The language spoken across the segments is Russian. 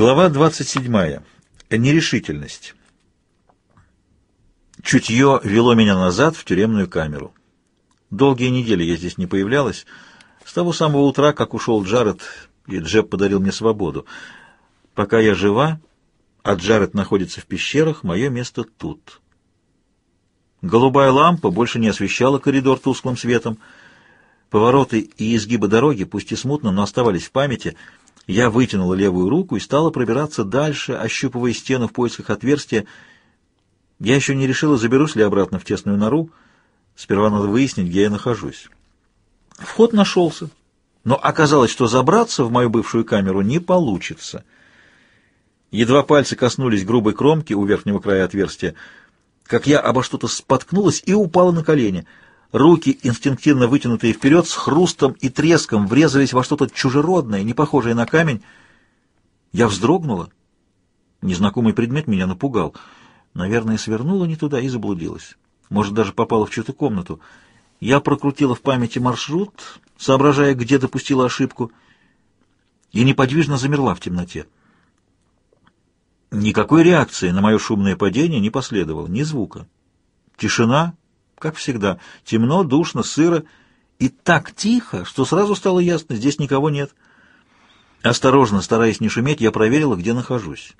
Глава 27. Нерешительность. Чутье вело меня назад в тюремную камеру. Долгие недели я здесь не появлялась. С того самого утра, как ушел Джаред, и Джеб подарил мне свободу. Пока я жива, а Джаред находится в пещерах, мое место тут. Голубая лампа больше не освещала коридор тусклым светом. Повороты и изгибы дороги, пусть и смутно, но оставались в памяти — я вытянула левую руку и стала пробираться дальше, ощупывая стену в поисках отверстия. Я еще не решила, заберусь ли обратно в тесную нору. Сперва надо выяснить, где я нахожусь. Вход нашелся, но оказалось, что забраться в мою бывшую камеру не получится. Едва пальцы коснулись грубой кромки у верхнего края отверстия, как я обо что-то споткнулась и упала на колени — Руки, инстинктивно вытянутые вперед, с хрустом и треском врезались во что-то чужеродное, не похожее на камень. Я вздрогнула. Незнакомый предмет меня напугал. Наверное, свернула не туда и заблудилась. Может, даже попала в чью-то комнату. Я прокрутила в памяти маршрут, соображая, где допустила ошибку, и неподвижно замерла в темноте. Никакой реакции на мое шумное падение не последовало, ни звука. Тишина как всегда, темно, душно, сыро и так тихо, что сразу стало ясно, здесь никого нет. Осторожно, стараясь не шуметь, я проверила, где нахожусь.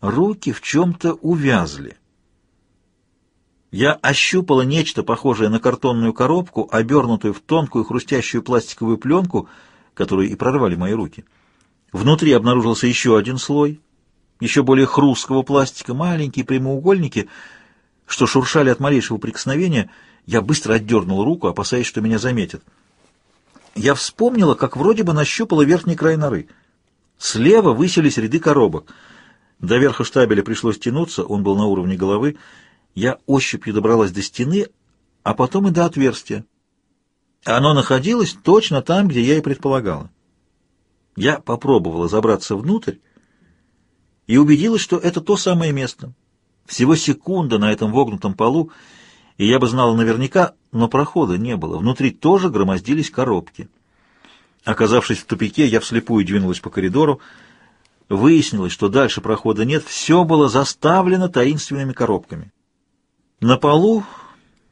Руки в чем-то увязли. Я ощупала нечто похожее на картонную коробку, обернутую в тонкую хрустящую пластиковую пленку, которую и прорвали мои руки. Внутри обнаружился еще один слой, еще более хрусткого пластика, маленькие прямоугольники — что шуршали от малейшего прикосновения, я быстро отдернул руку, опасаясь, что меня заметят. Я вспомнила, как вроде бы нащупала верхний край норы. Слева высились ряды коробок. До верха штабеля пришлось тянуться, он был на уровне головы. Я ощупью добралась до стены, а потом и до отверстия. Оно находилось точно там, где я и предполагала. Я попробовала забраться внутрь и убедилась, что это то самое место — всего секунда на этом вогнутом полу, и я бы знала наверняка, но прохода не было. Внутри тоже громоздились коробки. Оказавшись в тупике, я вслепую двинулась по коридору. Выяснилось, что дальше прохода нет, все было заставлено таинственными коробками. На полу,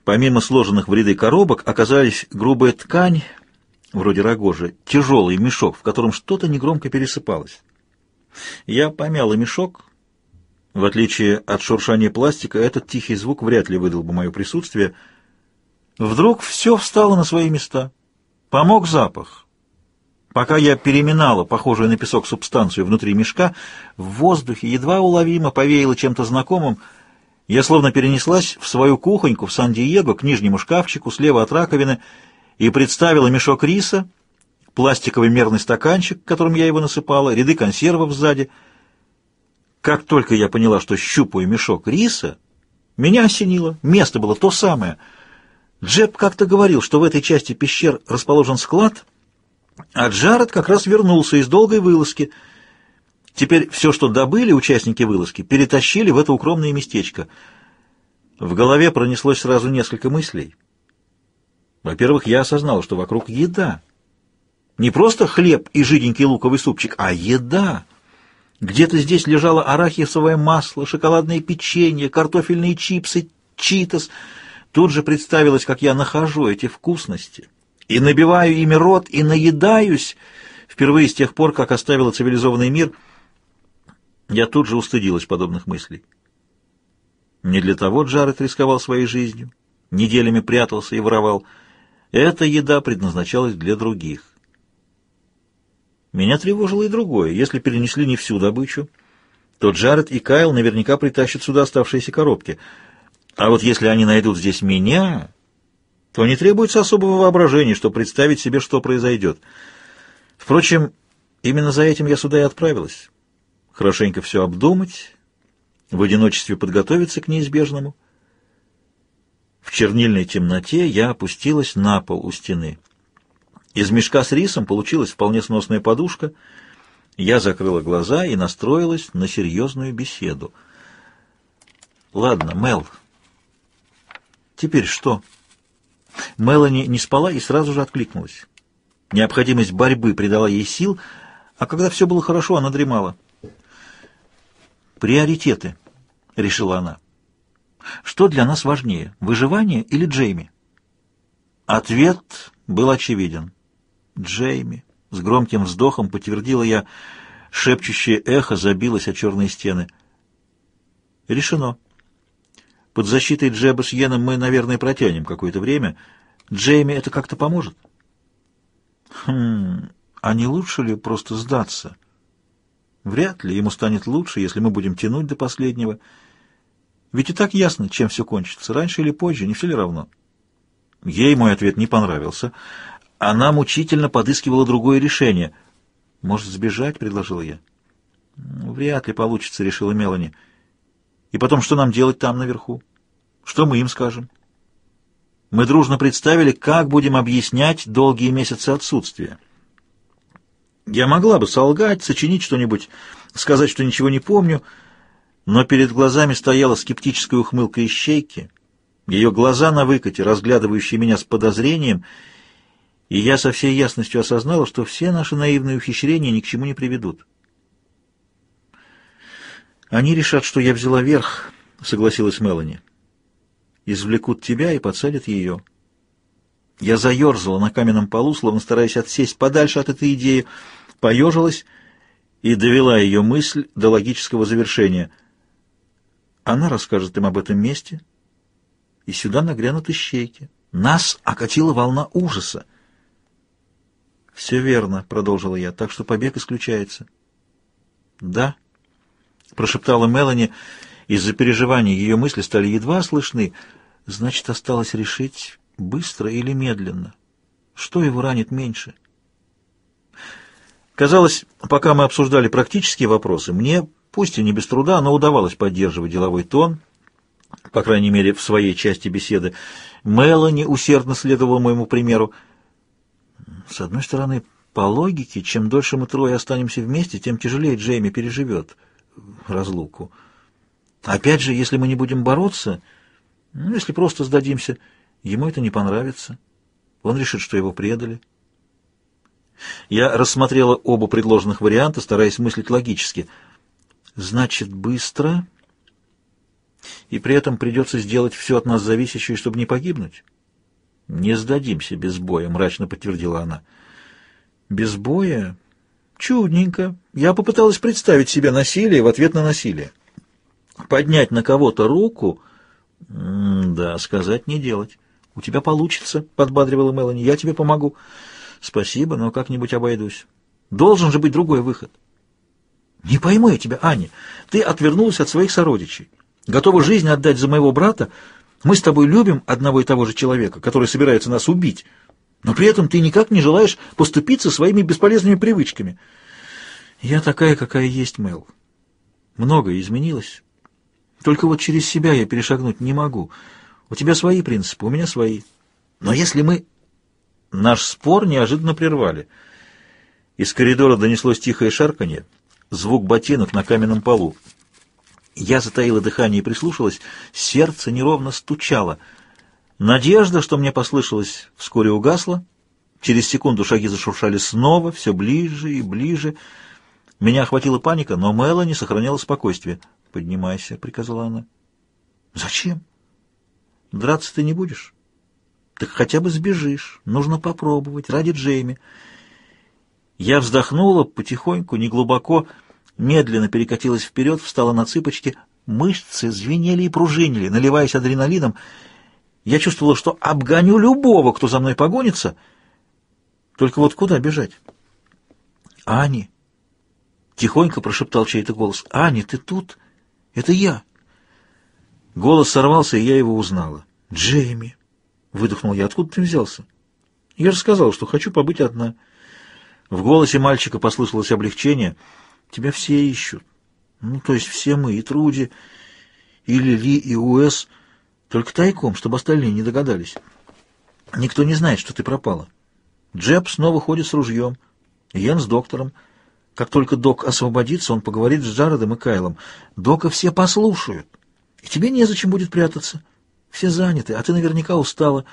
помимо сложенных в ряды коробок, оказались грубая ткань, вроде рогожи, тяжелый мешок, в котором что-то негромко пересыпалось. Я помяла мешок, в отличие от шуршания пластика, этот тихий звук вряд ли выдал бы мое присутствие. Вдруг все встало на свои места. Помог запах. Пока я переминала похожую на песок субстанцию внутри мешка, в воздухе едва уловимо повеяло чем-то знакомым. Я словно перенеслась в свою кухоньку в Сан-Диего к нижнему шкафчику слева от раковины и представила мешок риса, пластиковый мерный стаканчик, которым я его насыпала, ряды консервов сзади — как только я поняла, что щупаю мешок риса, меня осенило. Место было то самое. Джеб как-то говорил, что в этой части пещер расположен склад, а Джаред как раз вернулся из долгой вылазки. Теперь все, что добыли участники вылазки, перетащили в это укромное местечко. В голове пронеслось сразу несколько мыслей. Во-первых, я осознал, что вокруг еда. Не просто хлеб и жиденький луковый супчик, а еда — где-то здесь лежало арахисовое масло, шоколадное печенье, картофельные чипсы, читос. Тут же представилось, как я нахожу эти вкусности и набиваю ими рот, и наедаюсь. Впервые с тех пор, как оставила цивилизованный мир, я тут же устыдилась подобных мыслей. Не для того Джаред рисковал своей жизнью, неделями прятался и воровал. Эта еда предназначалась для других. Меня тревожило и другое. Если перенесли не всю добычу, то Джаред и Кайл наверняка притащат сюда оставшиеся коробки. А вот если они найдут здесь меня, то не требуется особого воображения, чтобы представить себе, что произойдет. Впрочем, именно за этим я сюда и отправилась. Хорошенько все обдумать, в одиночестве подготовиться к неизбежному. В чернильной темноте я опустилась на пол у стены. Из мешка с рисом получилась вполне сносная подушка. Я закрыла глаза и настроилась на серьезную беседу. «Ладно, Мел. Теперь что?» Мелани не спала и сразу же откликнулась. Необходимость борьбы придала ей сил. А когда все было хорошо, она дремала. «Приоритеты», — решила она. «Что для нас важнее, выживание или Джейми?» Ответ был очевиден. «Джейми», — с громким вздохом подтвердила я, шепчущее эхо забилось о черные стены. «Решено. Под защитой Джеба с Йеном мы, наверное, протянем какое-то время. Джейми это как-то поможет?» «Хм...» А не лучше ли просто сдаться? Вряд ли ему станет лучше, если мы будем тянуть до последнего. Ведь и так ясно, чем все кончится. Раньше или позже, не все ли равно? Ей мой ответ не понравился. Она мучительно подыскивала другое решение. «Может, сбежать?» — предложил я. «Вряд ли получится», — решила Мелани. «И потом, что нам делать там наверху? Что мы им скажем?» Мы дружно представили, как будем объяснять долгие месяцы отсутствия. Я могла бы солгать, сочинить что-нибудь, сказать, что ничего не помню, но перед глазами стояла скептическая ухмылка ищейки, ее глаза на выкате, разглядывающие меня с подозрением, и я со всей ясностью осознала, что все наши наивные ухищрения ни к чему не приведут. «Они решат, что я взяла верх», — согласилась Мелани. «Извлекут тебя и подсадят ее». Я заерзала на каменном полу, словно стараясь отсесть подальше от этой идеи, поежилась и довела ее мысль до логического завершения. Она расскажет им об этом месте, и сюда нагрянут ищейки. Нас окатила волна ужаса. «Все верно», — продолжила я, — «так что побег исключается». «Да», — прошептала Мелани, из-за переживаний ее мысли стали едва слышны. «Значит, осталось решить, быстро или медленно. Что его ранит меньше?» Казалось, пока мы обсуждали практические вопросы, мне, пусть и не без труда, но удавалось поддерживать деловой тон, по крайней мере, в своей части беседы. Мелани усердно следовала моему примеру. С одной стороны, по логике, чем дольше мы трое останемся вместе, тем тяжелее Джейми переживет разлуку. Опять же, если мы не будем бороться, ну, если просто сдадимся, ему это не понравится. Он решит, что его предали. Я рассмотрела оба предложенных варианта, стараясь мыслить логически. Значит, быстро, и при этом придется сделать все от нас зависящее, чтобы не погибнуть? Не сдадимся без боя, мрачно подтвердила она. Без боя? Чудненько. Я попыталась представить себе насилие в ответ на насилие. Поднять на кого-то руку... да, сказать не делать. У тебя получится, подбадривала Мелани. Я тебе помогу. Спасибо, но как-нибудь обойдусь. Должен же быть другой выход. Не пойму я тебя, Аня. Ты отвернулась от своих сородичей. Готова жизнь отдать за моего брата. Мы с тобой любим одного и того же человека, который собирается нас убить. Но при этом ты никак не желаешь поступиться своими бесполезными привычками. Я такая, какая есть, Мэл. Многое изменилось. Только вот через себя я перешагнуть не могу. У тебя свои принципы, у меня свои. Но если мы Наш спор неожиданно прервали. Из коридора донеслось тихое шарканье, звук ботинок на каменном полу. Я затаила дыхание и прислушалась, сердце неровно стучало. Надежда, что мне послышалось, вскоре угасла. Через секунду шаги зашуршали снова, все ближе и ближе. Меня охватила паника, но Мелани сохраняла спокойствие. «Поднимайся», — приказала она. «Зачем? Драться ты не будешь?» Так хотя бы сбежишь. Нужно попробовать. Ради Джейми. Я вздохнула потихоньку, неглубоко, медленно перекатилась вперед, встала на цыпочки. Мышцы звенели и пружинили, наливаясь адреналином. Я чувствовала, что обгоню любого, кто за мной погонится. Только вот куда бежать? «Ани!» — тихонько прошептал чей-то голос. «Ани, ты тут? Это я!» Голос сорвался, и я его узнала. «Джейми!» Выдохнул я. Откуда ты взялся? Я же сказал, что хочу побыть одна. В голосе мальчика послышалось облегчение. Тебя все ищут. Ну, то есть все мы, и Труди, и Лили, и Уэс. Только тайком, чтобы остальные не догадались. Никто не знает, что ты пропала. Джеб снова ходит с ружьем. Йен с доктором. Как только док освободится, он поговорит с Джаредом и Кайлом. Дока все послушают. И тебе незачем будет прятаться. Все заняты, а ты наверняка устала».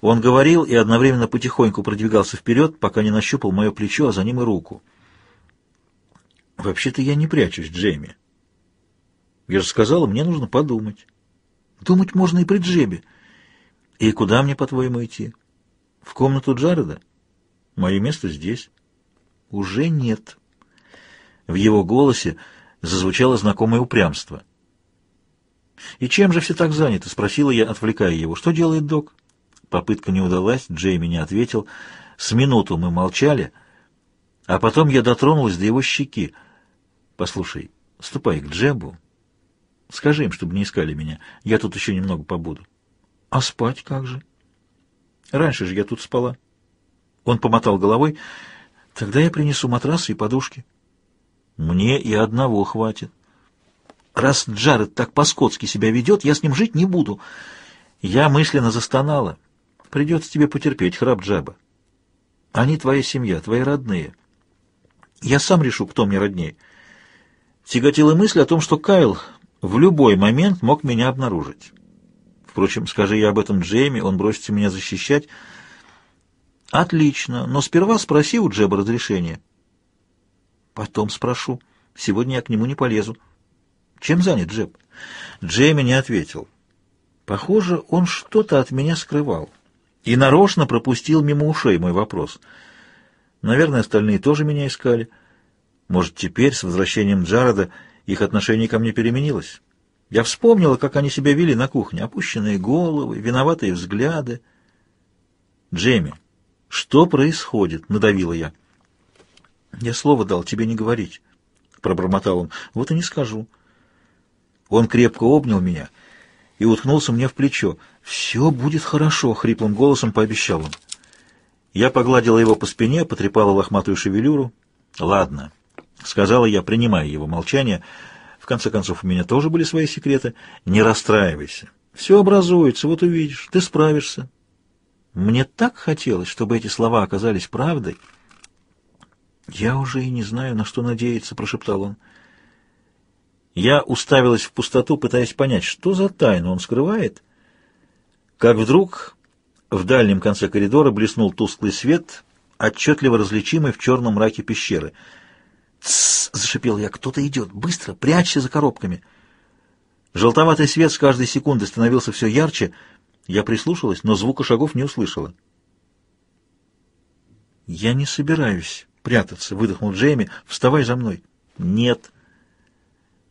Он говорил и одновременно потихоньку продвигался вперед, пока не нащупал мое плечо, а за ним и руку. Вообще-то я не прячусь, Джейми. Я же сказала, мне нужно подумать. Думать можно и при Джебе. И куда мне, по-твоему, идти? В комнату Джареда? Мое место здесь. Уже нет. В его голосе зазвучало знакомое упрямство. «И чем же все так заняты?» — спросила я, отвлекая его. «Что делает док?» Попытка не удалась, Джейми не ответил. С минуту мы молчали, а потом я дотронулась до его щеки. «Послушай, ступай к Джебу. Скажи им, чтобы не искали меня. Я тут еще немного побуду». «А спать как же?» «Раньше же я тут спала». Он помотал головой. «Тогда я принесу матрасы и подушки». «Мне и одного хватит». «Раз Джаред так по-скотски себя ведет, я с ним жить не буду». Я мысленно застонала. Придется тебе потерпеть, храб Джаба. Они твоя семья, твои родные. Я сам решу, кто мне роднее. Тяготила мысль о том, что Кайл в любой момент мог меня обнаружить. Впрочем, скажи я об этом Джейми, он бросится меня защищать. Отлично, но сперва спроси у Джеба разрешения. Потом спрошу. Сегодня я к нему не полезу. Чем занят Джеб? Джейми не ответил. Похоже, он что-то от меня скрывал и нарочно пропустил мимо ушей мой вопрос. Наверное, остальные тоже меня искали. Может, теперь, с возвращением Джареда, их отношение ко мне переменилось? Я вспомнила, как они себя вели на кухне. Опущенные головы, виноватые взгляды. «Джейми, что происходит?» — надавила я. «Я слово дал тебе не говорить», — пробормотал он. «Вот и не скажу». Он крепко обнял меня — и уткнулся мне в плечо. «Все будет хорошо», — хриплым голосом пообещал он. Я погладила его по спине, потрепала лохматую шевелюру. «Ладно», — сказала я, принимая его молчание. «В конце концов, у меня тоже были свои секреты. Не расстраивайся. Все образуется, вот увидишь. Ты справишься». Мне так хотелось, чтобы эти слова оказались правдой. «Я уже и не знаю, на что надеяться», — прошептал он. Я уставилась в пустоту, пытаясь понять, что за тайну он скрывает. Как вдруг в дальнем конце коридора блеснул тусклый свет, отчетливо различимый в черном мраке пещеры. «Тссс!» — зашипел я. «Кто-то идет! Быстро! Прячься за коробками!» Желтоватый свет с каждой секунды становился все ярче. Я прислушалась, но звука шагов не услышала. «Я не собираюсь прятаться», — выдохнул Джейми. «Вставай за мной». «Нет».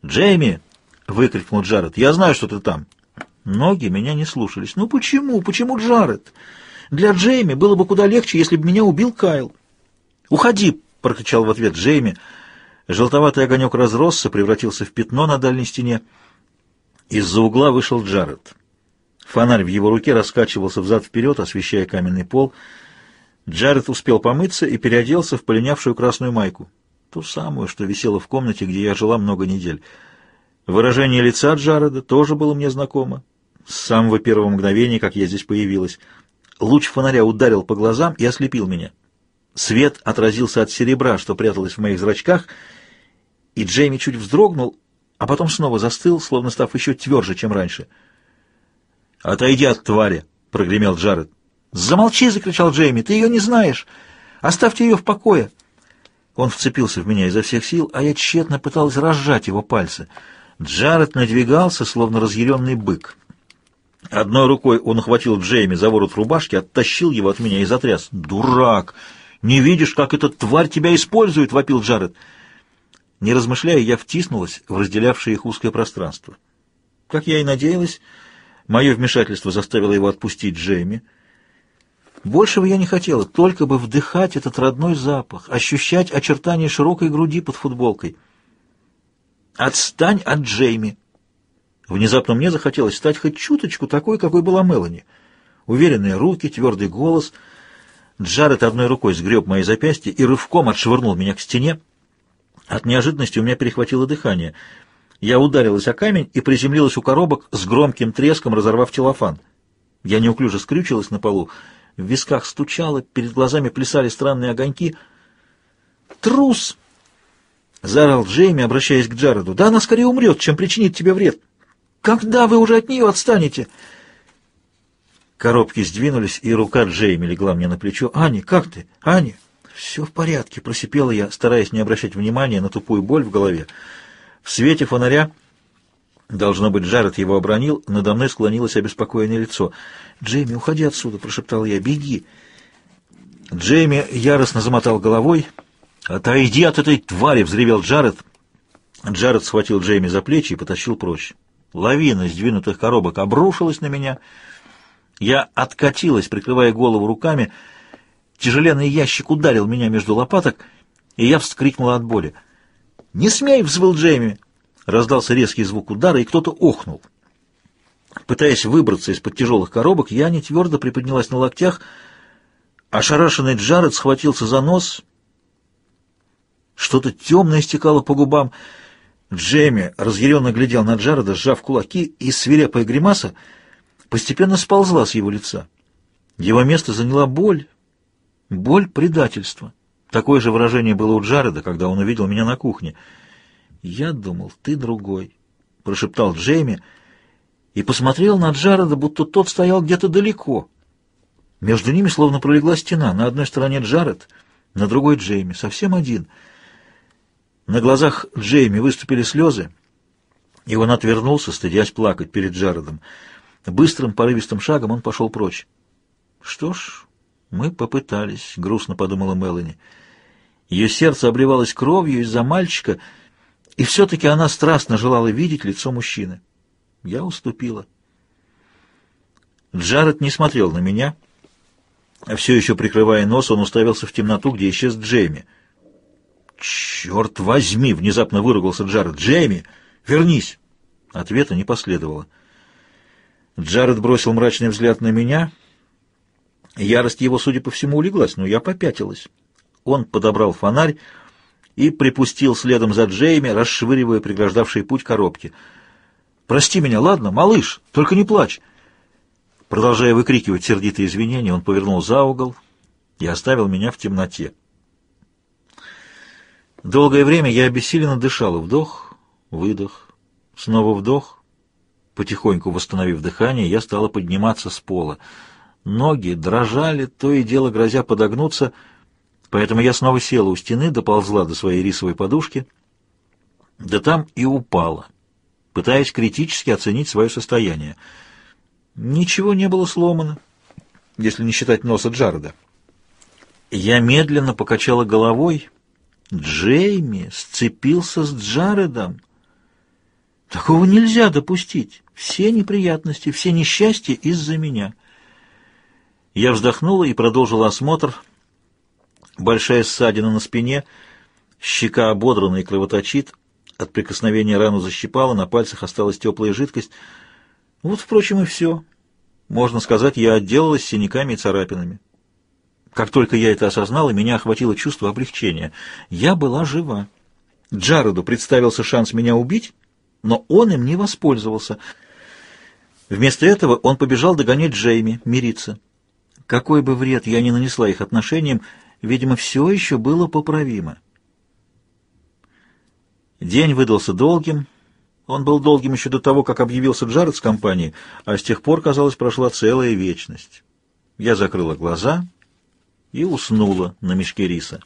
«Джейми!» — выкрикнул Джаред. «Я знаю, что ты там». Ноги меня не слушались. «Ну почему? Почему Джаред? Для Джейми было бы куда легче, если бы меня убил Кайл». «Уходи!» — прокричал в ответ Джейми. Желтоватый огонек разросся, превратился в пятно на дальней стене. Из-за угла вышел Джаред. Фонарь в его руке раскачивался взад-вперед, освещая каменный пол. Джаред успел помыться и переоделся в полинявшую красную майку. Ту самую, что висела в комнате, где я жила много недель. Выражение лица Джареда тоже было мне знакомо. С самого первого мгновения, как я здесь появилась. Луч фонаря ударил по глазам и ослепил меня. Свет отразился от серебра, что пряталось в моих зрачках, и Джейми чуть вздрогнул, а потом снова застыл, словно став еще тверже, чем раньше. «Отойди от твари!» — прогремел Джаред. «Замолчи!» — закричал Джейми. «Ты ее не знаешь! Оставьте ее в покое!» Он вцепился в меня изо всех сил, а я тщетно пыталась разжать его пальцы. Джаред надвигался, словно разъяренный бык. Одной рукой он охватил Джейми за ворот рубашки, оттащил его от меня и затряс. «Дурак! Не видишь, как эта тварь тебя использует?» — вопил Джаред. Не размышляя, я втиснулась в разделявшее их узкое пространство. Как я и надеялась, мое вмешательство заставило его отпустить Джейми — Большего я не хотела, только бы вдыхать этот родной запах, ощущать очертания широкой груди под футболкой. «Отстань от Джейми!» Внезапно мне захотелось стать хоть чуточку такой, какой была Мелани. Уверенные руки, твердый голос. Джаред одной рукой сгреб мои запястья и рывком отшвырнул меня к стене. От неожиданности у меня перехватило дыхание. Я ударилась о камень и приземлилась у коробок с громким треском, разорвав телофан. Я неуклюже скрючилась на полу, в висках стучало, перед глазами плясали странные огоньки. «Трус!» — заорал Джейми, обращаясь к Джареду. «Да она скорее умрет, чем причинит тебе вред! Когда вы уже от нее отстанете?» Коробки сдвинулись, и рука Джейми легла мне на плечо. «Аня, как ты? Аня, «Все в порядке», — просипела я, стараясь не обращать внимания на тупую боль в голове. В свете фонаря, должно быть, Джаред его обронил, надо мной склонилось обеспокоенное лицо. «Джейми, уходи отсюда», — прошептал я, — «беги». Джейми яростно замотал головой. «Отойди от этой твари!» — взревел Джаред. Джаред схватил Джейми за плечи и потащил прочь. Лавина сдвинутых коробок обрушилась на меня. Я откатилась, прикрывая голову руками. Тяжеленный ящик ударил меня между лопаток, и я вскрикнула от боли. «Не смей!» — взвыл Джейми. Раздался резкий звук удара, и кто-то охнул. Пытаясь выбраться из-под тяжелых коробок, я не твердо приподнялась на локтях. Ошарашенный Джаред схватился за нос. Что-то темное стекало по губам. Джейми разъяренно глядел на Джареда, сжав кулаки, и свирепая гримаса постепенно сползла с его лица. Его место заняла боль, боль предательства. Такое же выражение было у Джареда, когда он увидел меня на кухне. «Я думал, ты другой», — прошептал Джейми, и посмотрел на Джареда, будто тот стоял где-то далеко. Между ними словно пролегла стена. На одной стороне Джаред, на другой Джейми, совсем один. На глазах Джейми выступили слезы, и он отвернулся, стыдясь плакать перед Джаредом. Быстрым порывистым шагом он пошел прочь. «Что ж, мы попытались», — грустно подумала Мелани. Ее сердце обливалось кровью из-за мальчика, и все-таки она страстно желала видеть лицо мужчины. Я уступила. Джаред не смотрел на меня. Все еще прикрывая нос, он уставился в темноту, где исчез Джейми. «Черт возьми!» — внезапно выругался Джаред. «Джейми, вернись!» Ответа не последовало. Джаред бросил мрачный взгляд на меня. Ярость его, судя по всему, улеглась, но я попятилась. Он подобрал фонарь и припустил следом за Джейми, расшвыривая преграждавшие путь коробки. «Прости меня, ладно, малыш, только не плачь!» Продолжая выкрикивать сердитые извинения, он повернул за угол и оставил меня в темноте. Долгое время я обессиленно дышала. Вдох, выдох, снова вдох. Потихоньку восстановив дыхание, я стала подниматься с пола. Ноги дрожали, то и дело грозя подогнуться — Поэтому я снова села у стены, доползла до своей рисовой подушки, да там и упала, пытаясь критически оценить свое состояние. Ничего не было сломано, если не считать носа Джареда. Я медленно покачала головой. Джейми сцепился с Джаредом. Такого нельзя допустить. Все неприятности, все несчастья из-за меня. Я вздохнула и продолжила осмотр — Большая ссадина на спине, щека ободрана и кровоточит. От прикосновения рану защипала, на пальцах осталась теплая жидкость. Вот, впрочем, и все. Можно сказать, я отделалась синяками и царапинами. Как только я это осознала, меня охватило чувство облегчения. Я была жива. Джареду представился шанс меня убить, но он им не воспользовался. Вместо этого он побежал догонять Джейми, мириться. Какой бы вред я ни нанесла их отношениям, видимо, все еще было поправимо. День выдался долгим. Он был долгим еще до того, как объявился Джаред с компанией, а с тех пор, казалось, прошла целая вечность. Я закрыла глаза и уснула на мешке риса.